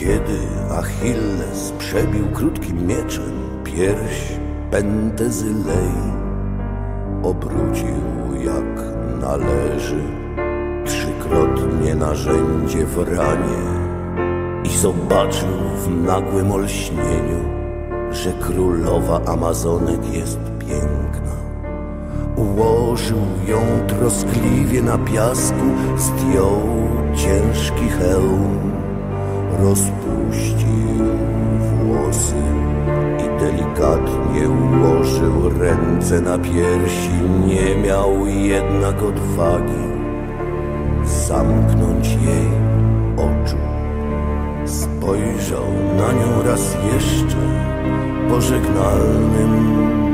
Kiedy Achilles przebił krótkim mieczem pierś Pentezylei, obrócił jak należy trzykrotnie narzędzie w ranie i zobaczył w nagłym olśnieniu, że królowa Amazonek jest piękna. Ułożył ją troskliwie na piasku, zdjął ciężki hełm, rozpuścił włosy i delikatnie ułożył ręce na piersi. Nie miał jednak odwagi zamknąć jej oczu. Spojrzał na nią raz jeszcze pożegnalnym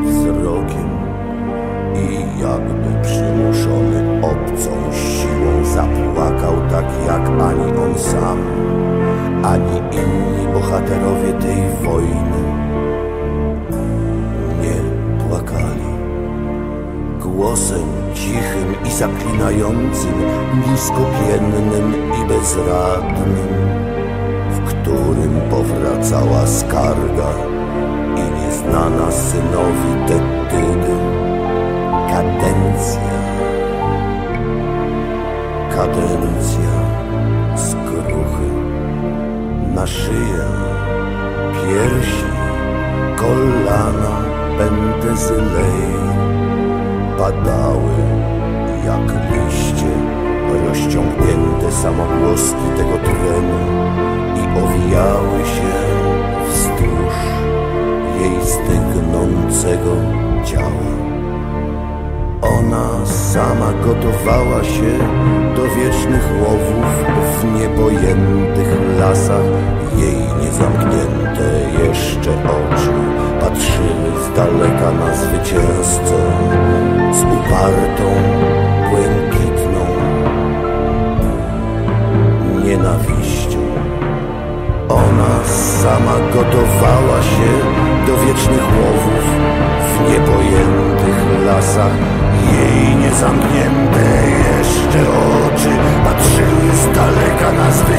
wzrokiem i jakby przymuszony obcą siłą zapłakał tak jak ani on sam, ani inni bohaterowie tej wojny nie płakali. Głosem cichym i zaklinającym, niskopiennym i bezradnym, w którym powracała skarga i nieznana synowi Tetydy kadencja, kadencja skruchy na szyję, piersi, kolana, pentezylei padały jak liście rozciągnięte samogłoski tego trenu i owijały się wzdłuż jej stygnącego ciała. Ona sama gotowała się do wiecznych łowów w niepojętych lasach. Jej niezamknięte jeszcze oczy patrzyły z daleka na zwycięzcę z upartą, błękitną nienawiścią. Ona sama gotowała się do wiecznych łowów w niepojętych lasach. Jej niezamknięte jeszcze oczy patrzyły z daleka na zwycięzcę.